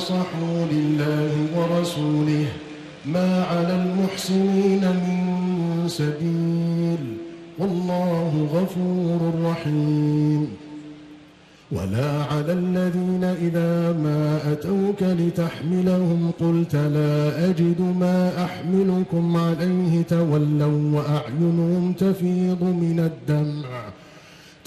نصحوا لله ورسوله ما على المحسنين من سبيل والله غفور رحيم. ولا على الذين إذا ما أتوك لتحملهم قلت لا أجد ما أحملكم عليه تولوا وأعينهم تفيض من الدمع.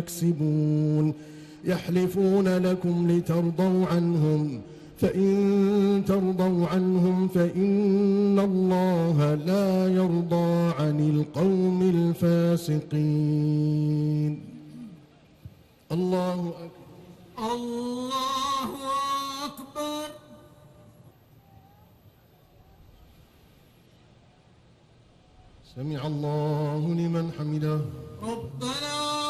يكسبون. يحلفون لكم لترضوا عنهم. فإن ترضوا عنهم فإن الله لا يرضى عن القوم الفاسقين. الله أكبر. الله أكبر. سمع الله لمن حمده. ربنا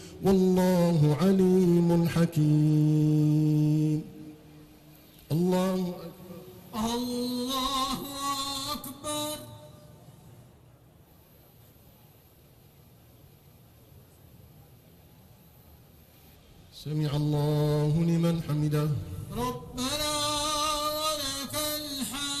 والله عليم حكيم. الله أكبر الله أكبر. سمع الله لمن حمده. ربنا ولك الحمد.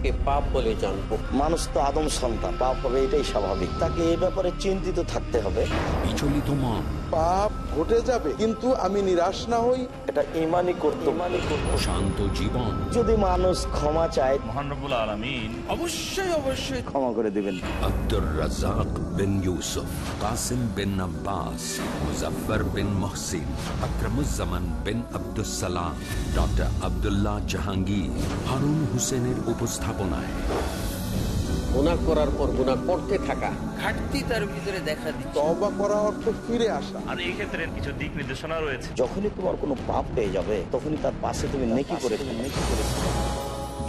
পাপকে পাপ বলে জানব। মানুষ তো আদম সন্তান পাপ হবে এটাই স্বাভাবিক। তাকে এই ব্যাপারে চিন্তিত থাকতে হবে। বিচলিত মন পাপ ঘটে যাবে কিন্তু আমি নিরাশ না হই। এটা ইমানই করতে ইমানই করতে শান্ত জীবন। যদি মানুষ ক্ষমা চায় মহানবুল আলমিন। অবশ্যই অবশ্যই। ক্ষমা করে দেবেন। আব্দুর রাজাক বিন ইউসুফ কাসিম বিন আব্বাস মুজফর বিন মহসিন আকরমুজ্জামান বিন আব্দুস সালাম ডক্টর আব্দুল্লাহ জাহাঙ্গীর হারুন হোসেনের উপস্থাপনায়। গুনাহ করার পর গুনাহ করতে থাকা। ঘাটতি তার ভিতরে দেখা দিচ্ছে। তবা করা অর্থ ফিরে আসা। আর এই ক্ষেত্রে কিছু দিক নির্দেশনা রয়েছে। যখনই তোমার কোনো পাপ পেয়ে যাবে তখনই তার পাশে তুমি নেকি করে নেকি করে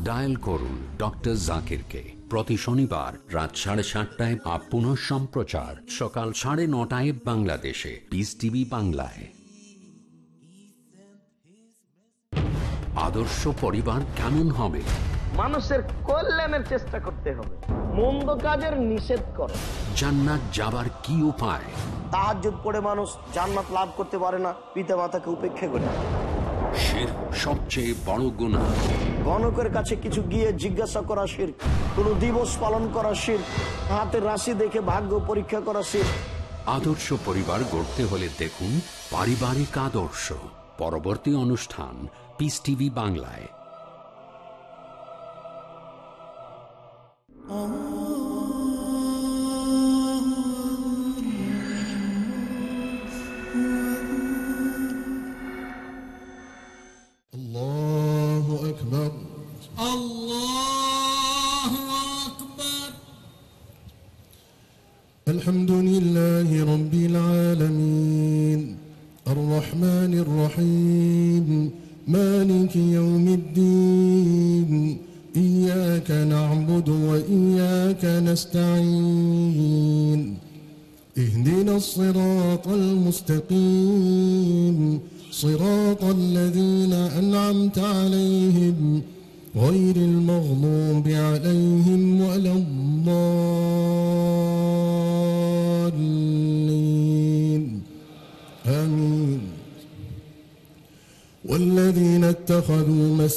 dial করুন ডক্টর জাকিরকে প্রতি শনিবার রাত সাড়ে সাতটায় আপ পুনঃ সম্প্রচার সকাল সাড়ে নটায় বাংলাদেশে। পিস টিভি বাংলায়। আদর্শ পরিবার কেমন হবে? মানুষের কল্যাণের চেষ্টা করতে হবে। মন্দ কাজের নিষেধ করে। জান্নাত যাবার কি উপায়? তাহাজ্জুদ করে মানুষ জান্নাত লাভ করতে পারে না পিতা মাতাকে উপেক্ষা করে। শির সবচেয়ে বড় গুণা গণকের কাছে কিছু গিয়ে জিজ্ঞাসা করা শির। কোন দিবস পালন করা শির। হাতের রাশি দেখে ভাগ্য পরীক্ষা করা শির। আদর্শ পরিবার গড়তে হলে দেখুন পারিবারিক আদর্শ। পরবর্তী অনুষ্ঠান পিস টিভি বাংলায়।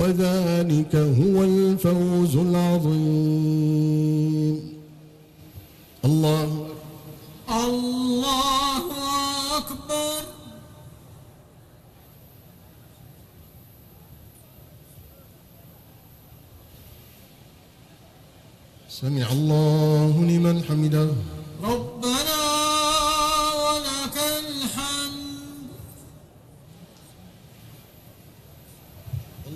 وذلك هو الفوز العظيم. الله الله أكبر. سمع الله لمن حمده. ربنا ولك الحمد.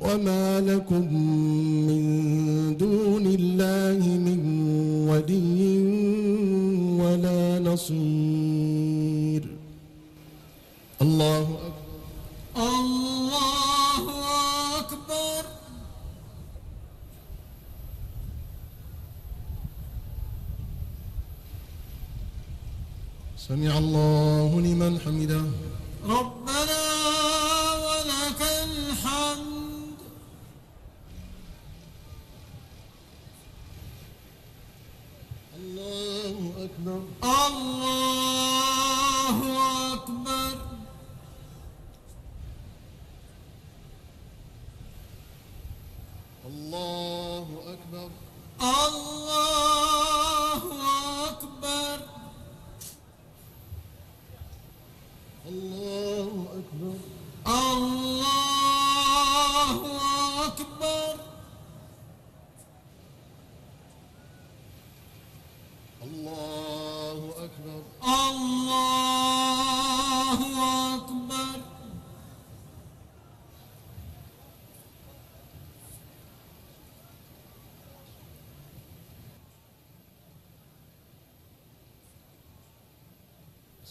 وما لكم من دون الله من ولي ولا نصير. الله أكبر. الله أكبر. سمع الله لمن حمده. ربنا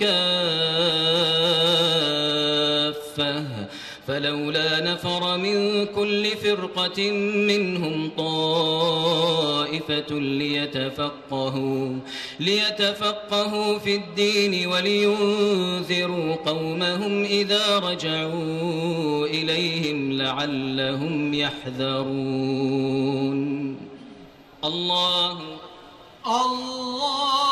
كافة. فلولا نفر من كل فرقة منهم طائفة ليتفقهوا ليتفقهوا في الدين ولينذروا قومهم إذا رجعوا إليهم لعلهم يحذرون. الله الله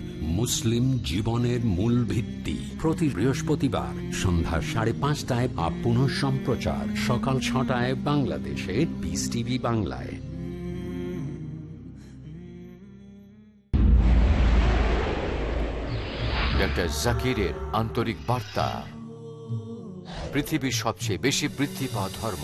মুসলিম জীবনের মূল ভিত্তি। প্রতি বৃহস্পতিবার সন্ধ্যা সাড়ে পাঁচটায় বা পুনঃ সম্প্রচার। সকাল ছটায় বাংলাদেশে পিস টিভি বাংলায়। ডক্টর জাকিরের আন্তরিক বার্তা। পৃথিবীর সবচেয়ে বেশি বৃদ্ধি পাওয়া ধর্ম।